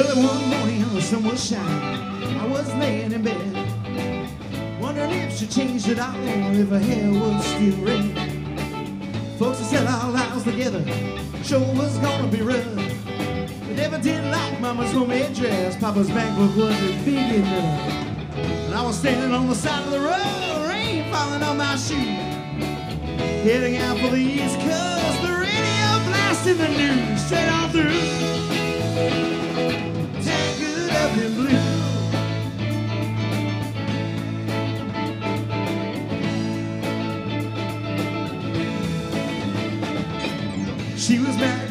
Early one morning, the sun was shining. I was laying in bed, wondering if she changed it all, if her hair was still red. Folks had said our lives together, sure was gonna be rough. They never did like Mama's homemade dress. Papa's bankbook wasn't big enough. And I was standing on the side of the road, rain falling on my shoe. Heading out for the East Coast, the radio blasting the news straight on through.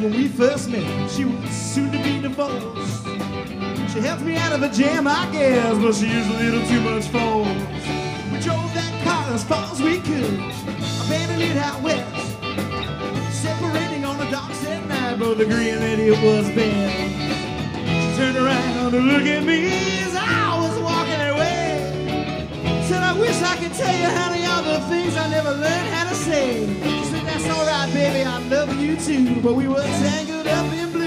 When we first met. She was soon to be divorced. She helped me out of a jam, I guess, but she used a little too much force. We drove that car as far as we could, abandoned it out west. Separating on the docks at night, both agreeing that it was best. She turned around to look at me Said, I wish I could tell you, honey, all the things I never learned how to say. She said, that's all right, baby, I love you too, but we were tangled up in blue.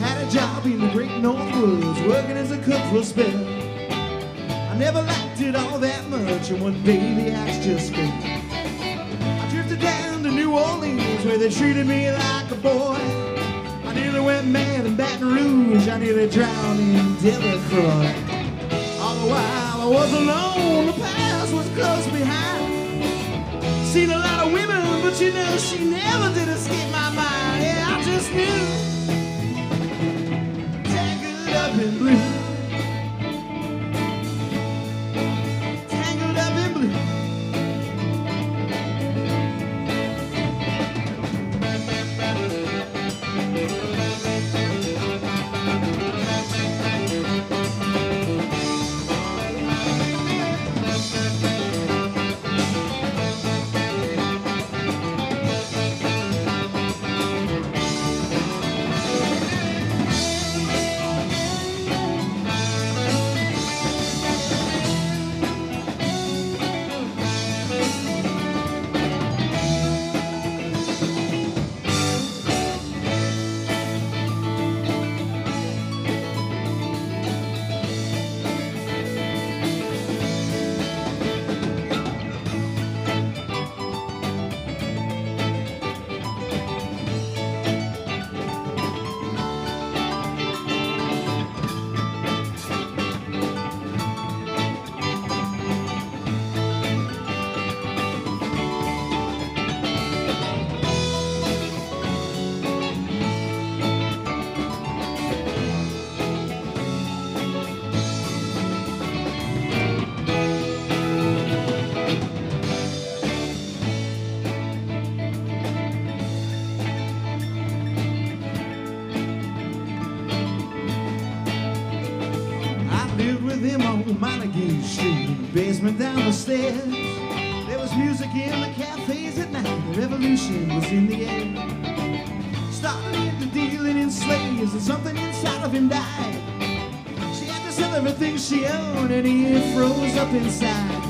Had a job in the great North Woods, working as a cook for a spell. I never liked it all that much, and one day the axe just fell. Orleans, where they treated me like a boy. I nearly went mad in Baton Rouge, I nearly drowned in Delacroix. All the while I was alone, the past was close behind. Seen a lot of women, but you know she never did escape my mind. Yeah, I just knew. Montague Street, basement down the stairs. There was music in the cafes at night, the revolution was in the air. Started into dealing in slaves, and something inside of him died. She had to sell everything she owned, and he froze up inside.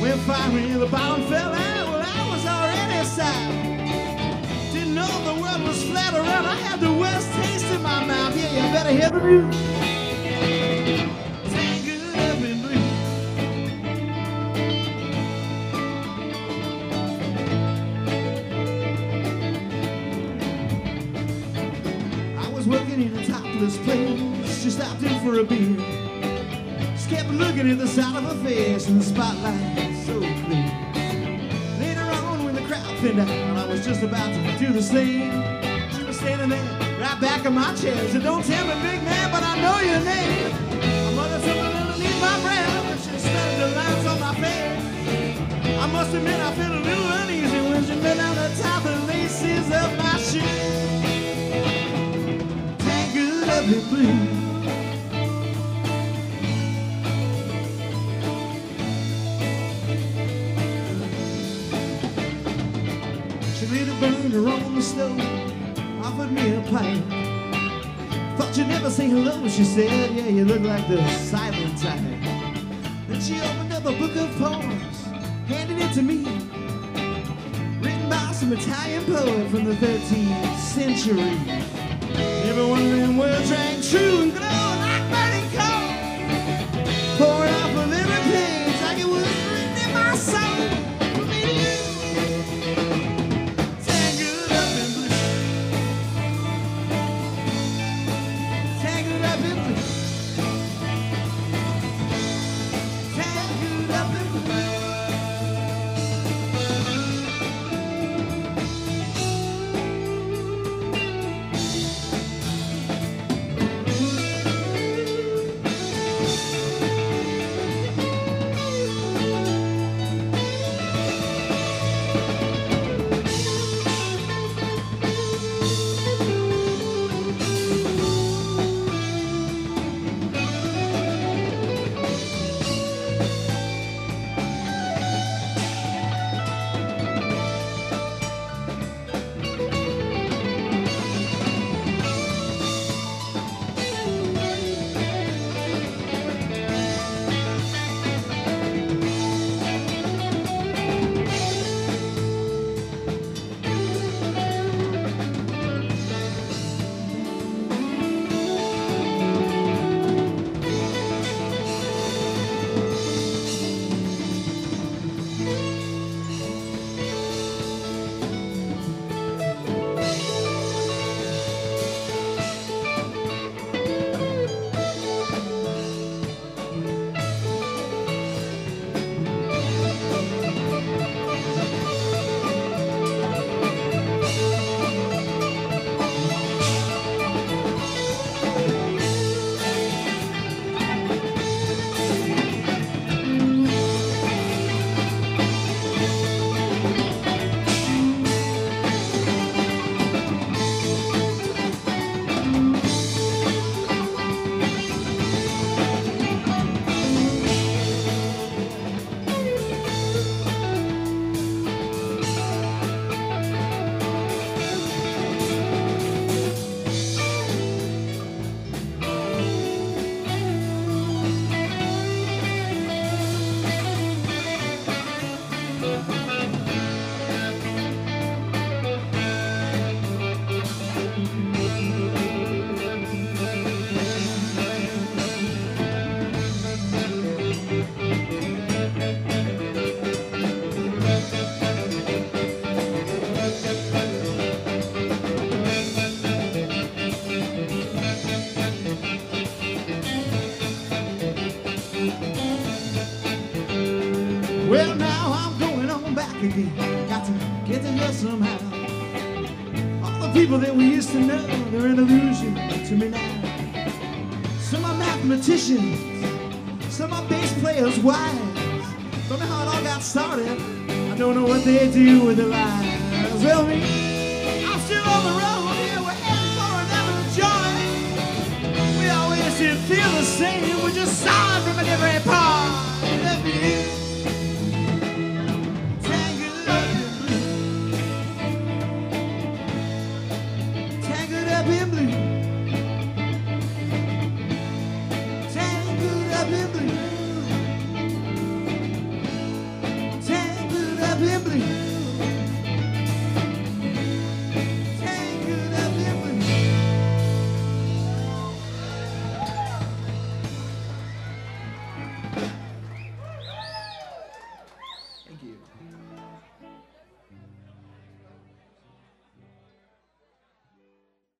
When finally the bottom fell out, well, I was already sad. Didn't know the world was flat around. I had the worst taste in my mouth. Yeah, you better hear the news. Kept looking at the side of her face and the spotlight so clear. Later on, when the crowd thinned out, I was just about to do the same. She was standing there, right back in my chair. She Said, "Don't tell me, big man, but I know your name." My mother told me underneath my breath, and she studied the lines on my face. I must admit, I felt a little uneasy when she bent down the top of the laces of my shoe. Tangled up in blue. Lit a burner on the stove, offered me a pipe. Thought you'd never say hello, she said. Yeah, you look like the silent type. Then she opened up a book of poems, handed it to me. Written by some Italian poet from the 13th century. Every one of them words rang true and glowing Well, now I'm going on back again. Got to get to here somehow. All the people that we used to know, they're an illusion to me now. Some are mathematicians, some are bass players' wives. Don't know how it all got started. I don't know what they do with their lives. Well, me, I'm still on the road here. We're heading for another joint. We always did feel the same. We're just signed from a different part of view.